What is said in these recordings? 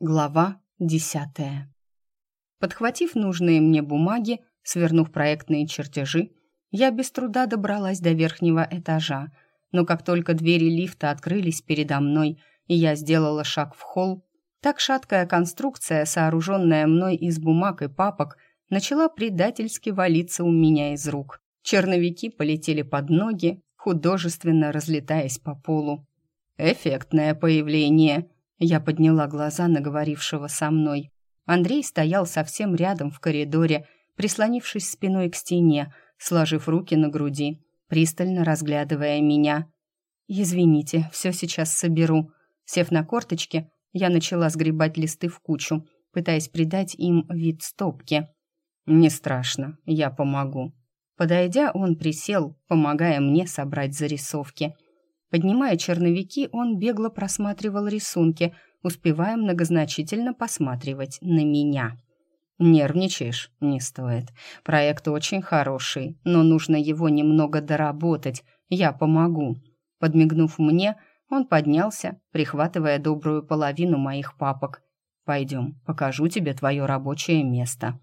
Глава десятая. Подхватив нужные мне бумаги, свернув проектные чертежи, я без труда добралась до верхнего этажа, но как только двери лифта открылись передо мной, и я сделала шаг в холл, так шаткая конструкция, сооруженная мной из бумаг и папок, начала предательски валиться у меня из рук. Черновики полетели под ноги, художественно разлетаясь по полу. «Эффектное появление», я подняла глаза на говорившего со мной. Андрей стоял совсем рядом в коридоре, прислонившись спиной к стене, сложив руки на груди, пристально разглядывая меня. «Извините, все сейчас соберу». Сев на корточки, я начала сгребать листы в кучу, пытаясь придать им вид стопки. «Не страшно, я помогу». Подойдя, он присел, помогая мне собрать зарисовки – Поднимая черновики, он бегло просматривал рисунки, успевая многозначительно посматривать на меня. «Нервничаешь? Не стоит. Проект очень хороший, но нужно его немного доработать. Я помогу». Подмигнув мне, он поднялся, прихватывая добрую половину моих папок. «Пойдем, покажу тебе твое рабочее место».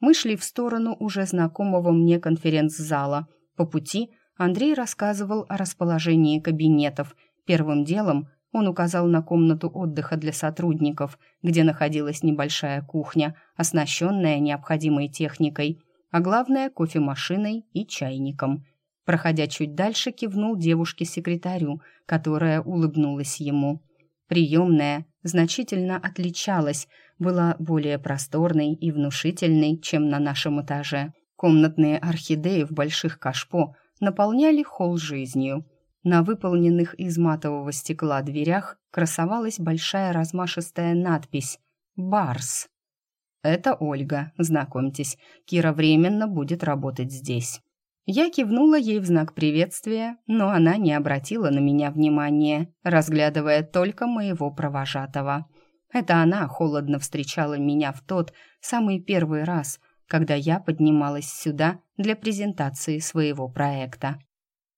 Мы шли в сторону уже знакомого мне конференц-зала. По пути – Андрей рассказывал о расположении кабинетов. Первым делом он указал на комнату отдыха для сотрудников, где находилась небольшая кухня, оснащенная необходимой техникой, а главное – кофемашиной и чайником. Проходя чуть дальше, кивнул девушке-секретарю, которая улыбнулась ему. Приемная значительно отличалась, была более просторной и внушительной, чем на нашем этаже. Комнатные орхидеи в больших кашпо – наполняли холл жизнью. На выполненных из матового стекла дверях красовалась большая размашистая надпись «Барс». «Это Ольга, знакомьтесь, Кира временно будет работать здесь». Я кивнула ей в знак приветствия, но она не обратила на меня внимания, разглядывая только моего провожатого. Это она холодно встречала меня в тот самый первый раз, когда я поднималась сюда для презентации своего проекта.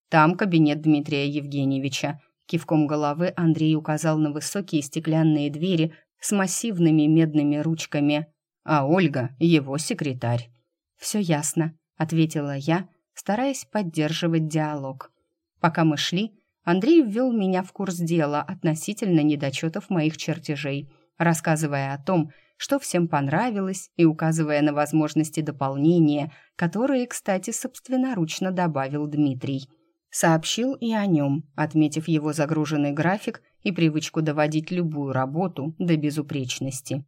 Там кабинет Дмитрия Евгеньевича. Кивком головы Андрей указал на высокие стеклянные двери с массивными медными ручками, а Ольга — его секретарь. «Все ясно», — ответила я, стараясь поддерживать диалог. Пока мы шли, Андрей ввел меня в курс дела относительно недочетов моих чертежей, рассказывая о том, что всем понравилось, и указывая на возможности дополнения, которые, кстати, собственноручно добавил Дмитрий. Сообщил и о нем, отметив его загруженный график и привычку доводить любую работу до безупречности.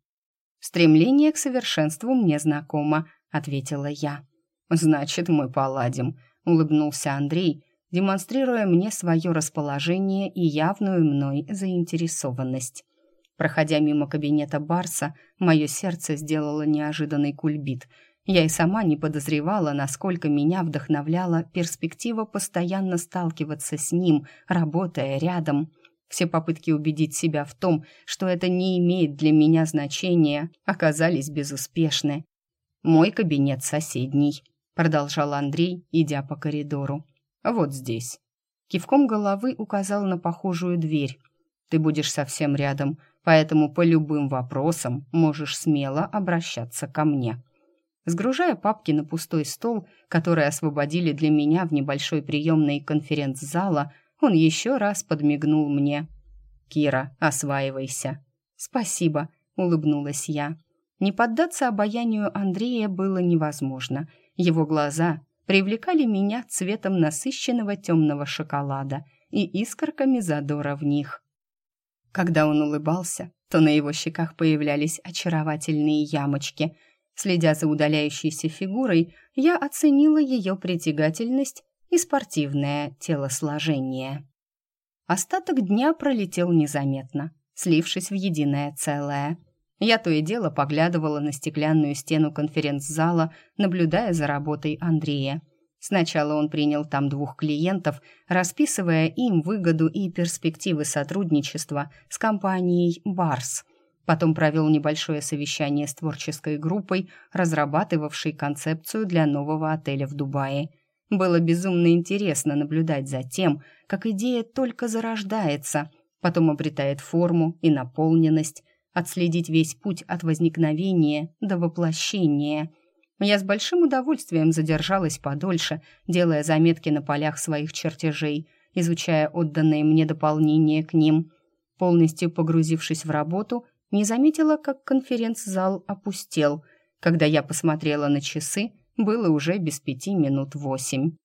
«Стремление к совершенству мне знакомо», — ответила я. «Значит, мы поладим», — улыбнулся Андрей, демонстрируя мне свое расположение и явную мной заинтересованность. Проходя мимо кабинета Барса, мое сердце сделало неожиданный кульбит. Я и сама не подозревала, насколько меня вдохновляла перспектива постоянно сталкиваться с ним, работая рядом. Все попытки убедить себя в том, что это не имеет для меня значения, оказались безуспешны. «Мой кабинет соседний», — продолжал Андрей, идя по коридору. «Вот здесь». Кивком головы указал на похожую дверь. «Ты будешь совсем рядом поэтому по любым вопросам можешь смело обращаться ко мне». Сгружая папки на пустой стол, который освободили для меня в небольшой приемной конференц-зала, он еще раз подмигнул мне. «Кира, осваивайся». «Спасибо», — улыбнулась я. Не поддаться обаянию Андрея было невозможно. Его глаза привлекали меня цветом насыщенного темного шоколада и искорками задора в них. Когда он улыбался, то на его щеках появлялись очаровательные ямочки. Следя за удаляющейся фигурой, я оценила ее притягательность и спортивное телосложение. Остаток дня пролетел незаметно, слившись в единое целое. Я то и дело поглядывала на стеклянную стену конференц-зала, наблюдая за работой Андрея. Сначала он принял там двух клиентов, расписывая им выгоду и перспективы сотрудничества с компанией «Барс». Потом провел небольшое совещание с творческой группой, разрабатывавшей концепцию для нового отеля в Дубае. Было безумно интересно наблюдать за тем, как идея только зарождается, потом обретает форму и наполненность, отследить весь путь от возникновения до воплощения. Я с большим удовольствием задержалась подольше, делая заметки на полях своих чертежей, изучая отданные мне дополнения к ним. Полностью погрузившись в работу, не заметила, как конференц-зал опустел. Когда я посмотрела на часы, было уже без пяти минут восемь.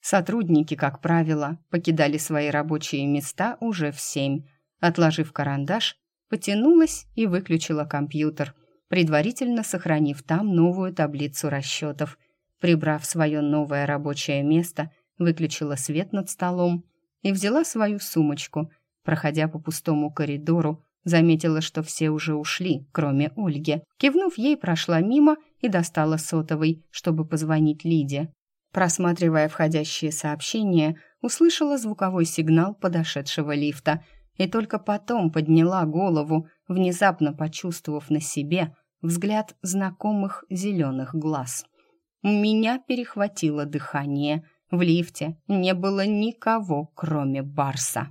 Сотрудники, как правило, покидали свои рабочие места уже в семь. Отложив карандаш, потянулась и выключила компьютер, предварительно сохранив там новую таблицу расчетов. Прибрав свое новое рабочее место, выключила свет над столом и взяла свою сумочку. Проходя по пустому коридору, заметила, что все уже ушли, кроме Ольги. Кивнув ей, прошла мимо и достала сотовый, чтобы позвонить Лиде. Просматривая входящие сообщения, услышала звуковой сигнал подошедшего лифта и только потом подняла голову, внезапно почувствовав на себе взгляд знакомых зеленых глаз. Меня перехватило дыхание. В лифте не было никого, кроме Барса.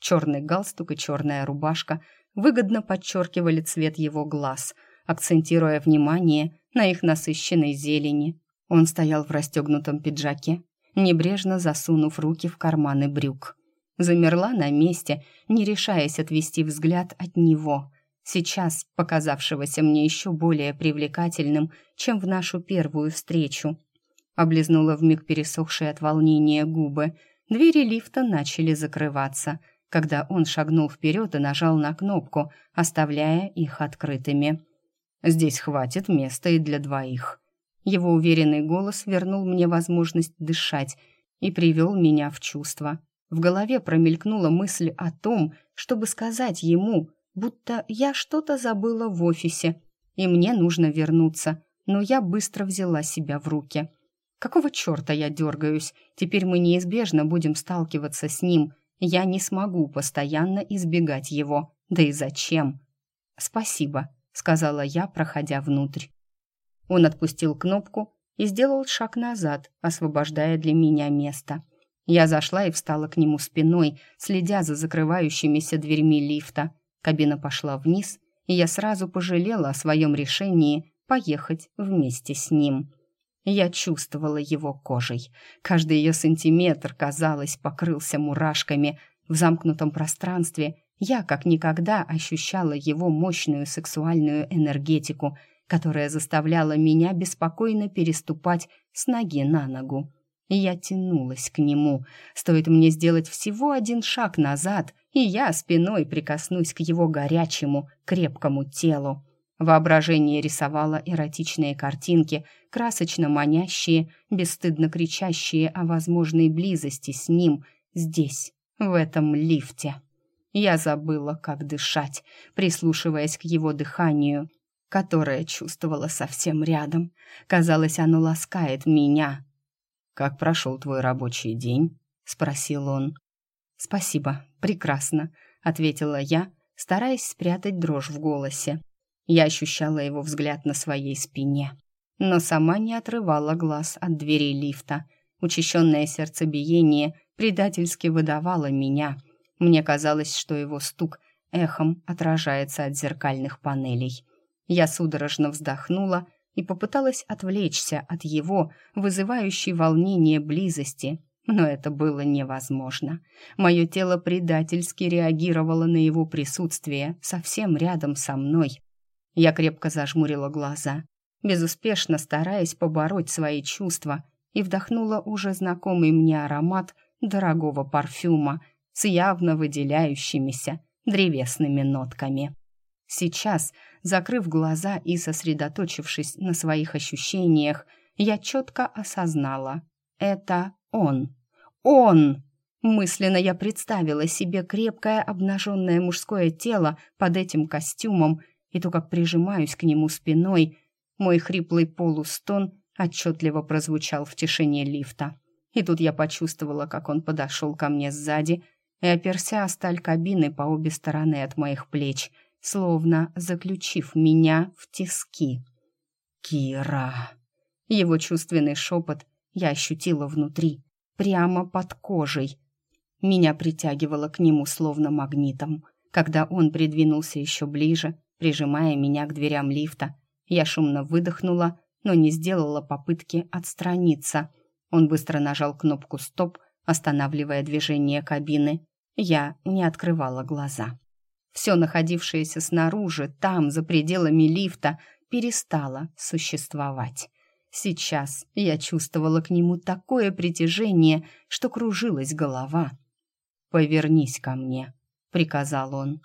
Черный галстук и черная рубашка выгодно подчеркивали цвет его глаз, акцентируя внимание на их насыщенной зелени. Он стоял в расстегнутом пиджаке, небрежно засунув руки в карманы брюк. Замерла на месте, не решаясь отвести взгляд от него, сейчас показавшегося мне еще более привлекательным, чем в нашу первую встречу. Облизнула вмиг пересохшие от волнения губы. Двери лифта начали закрываться, когда он шагнул вперед и нажал на кнопку, оставляя их открытыми. «Здесь хватит места и для двоих», его уверенный голос вернул мне возможность дышать и привел меня в чувство. В голове промелькнула мысль о том, чтобы сказать ему, будто я что-то забыла в офисе, и мне нужно вернуться, но я быстро взяла себя в руки. Какого черта я дергаюсь? Теперь мы неизбежно будем сталкиваться с ним. Я не смогу постоянно избегать его. Да и зачем? «Спасибо», — сказала я, проходя внутрь. Он отпустил кнопку и сделал шаг назад, освобождая для меня место. Я зашла и встала к нему спиной, следя за закрывающимися дверьми лифта. Кабина пошла вниз, и я сразу пожалела о своем решении поехать вместе с ним. Я чувствовала его кожей. Каждый ее сантиметр, казалось, покрылся мурашками. В замкнутом пространстве я как никогда ощущала его мощную сексуальную энергетику — которая заставляла меня беспокойно переступать с ноги на ногу. Я тянулась к нему. Стоит мне сделать всего один шаг назад, и я спиной прикоснусь к его горячему, крепкому телу. Воображение рисовало эротичные картинки, красочно манящие, бесстыдно кричащие о возможной близости с ним здесь, в этом лифте. Я забыла, как дышать, прислушиваясь к его дыханию, которое чувствовала совсем рядом. Казалось, оно ласкает меня. «Как прошел твой рабочий день?» — спросил он. «Спасибо, прекрасно», — ответила я, стараясь спрятать дрожь в голосе. Я ощущала его взгляд на своей спине, но сама не отрывала глаз от дверей лифта. Учащенное сердцебиение предательски выдавало меня. Мне казалось, что его стук эхом отражается от зеркальных панелей. Я судорожно вздохнула и попыталась отвлечься от его вызывающей волнение близости, но это было невозможно. Мое тело предательски реагировало на его присутствие совсем рядом со мной. Я крепко зажмурила глаза, безуспешно стараясь побороть свои чувства, и вдохнула уже знакомый мне аромат дорогого парфюма с явно выделяющимися древесными нотками. Сейчас, закрыв глаза и сосредоточившись на своих ощущениях, я четко осознала — это он. Он! Мысленно я представила себе крепкое обнаженное мужское тело под этим костюмом и то, как прижимаюсь к нему спиной. Мой хриплый полустон отчетливо прозвучал в тишине лифта. И тут я почувствовала, как он подошел ко мне сзади и оперся о сталь кабины по обе стороны от моих плеч — словно заключив меня в тиски. «Кира!» Его чувственный шепот я ощутила внутри, прямо под кожей. Меня притягивало к нему словно магнитом. Когда он придвинулся еще ближе, прижимая меня к дверям лифта. Я шумно выдохнула, но не сделала попытки отстраниться. Он быстро нажал кнопку «Стоп», останавливая движение кабины. Я не открывала глаза. Все находившееся снаружи, там, за пределами лифта, перестало существовать. Сейчас я чувствовала к нему такое притяжение, что кружилась голова. «Повернись ко мне», — приказал он.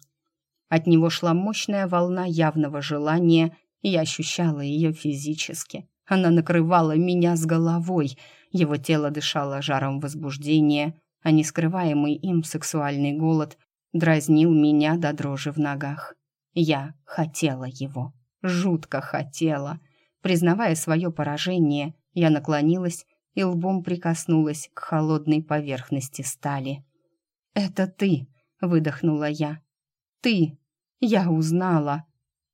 От него шла мощная волна явного желания, и я ощущала ее физически. Она накрывала меня с головой, его тело дышало жаром возбуждения, а нескрываемый им сексуальный голод дразнил меня до дрожи в ногах. Я хотела его, жутко хотела. Признавая свое поражение, я наклонилась и лбом прикоснулась к холодной поверхности стали. «Это ты!» — выдохнула я. «Ты! Я узнала!»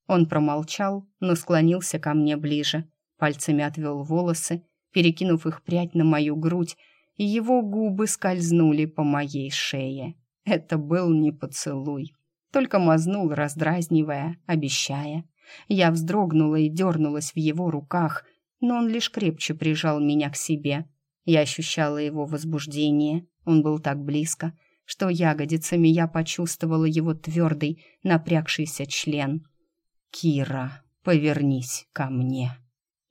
Он промолчал, но склонился ко мне ближе, пальцами отвел волосы, перекинув их прядь на мою грудь, и его губы скользнули по моей шее. Это был не поцелуй, только мазнул, раздразнивая, обещая. Я вздрогнула и дернулась в его руках, но он лишь крепче прижал меня к себе. Я ощущала его возбуждение, он был так близко, что ягодицами я почувствовала его твердый, напрягшийся член. «Кира, повернись ко мне».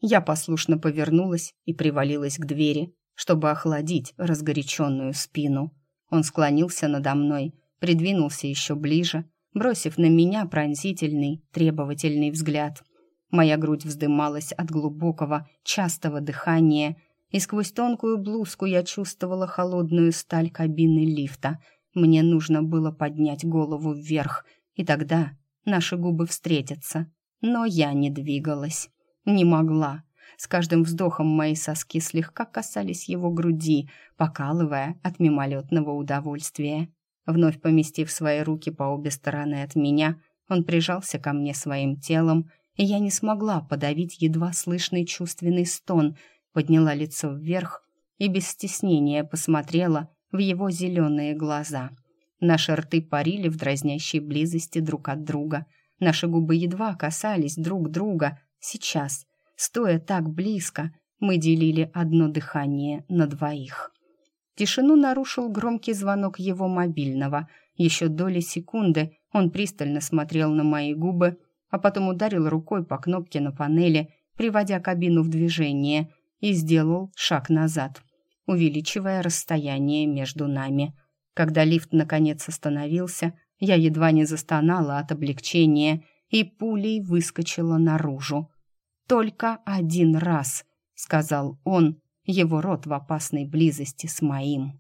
Я послушно повернулась и привалилась к двери, чтобы охладить разгоряченную спину. Он склонился надо мной, придвинулся еще ближе, бросив на меня пронзительный, требовательный взгляд. Моя грудь вздымалась от глубокого, частого дыхания, и сквозь тонкую блузку я чувствовала холодную сталь кабины лифта. Мне нужно было поднять голову вверх, и тогда наши губы встретятся. Но я не двигалась, не могла. С каждым вздохом мои соски слегка касались его груди, покалывая от мимолетного удовольствия. Вновь поместив свои руки по обе стороны от меня, он прижался ко мне своим телом, и я не смогла подавить едва слышный чувственный стон, подняла лицо вверх и без стеснения посмотрела в его зеленые глаза. Наши рты парили в дразнящей близости друг от друга. Наши губы едва касались друг друга. Сейчас, стоя так близко, мы делили одно дыхание на двоих. Тишину нарушил громкий звонок его мобильного. Еще доли секунды он пристально смотрел на мои губы, а потом ударил рукой по кнопке на панели, приводя кабину в движение, и сделал шаг назад, увеличивая расстояние между нами. Когда лифт наконец остановился, я едва не застонала от облегчения и пулей выскочила наружу. «Только один раз», — сказал он, его рот в опасной близости с моим.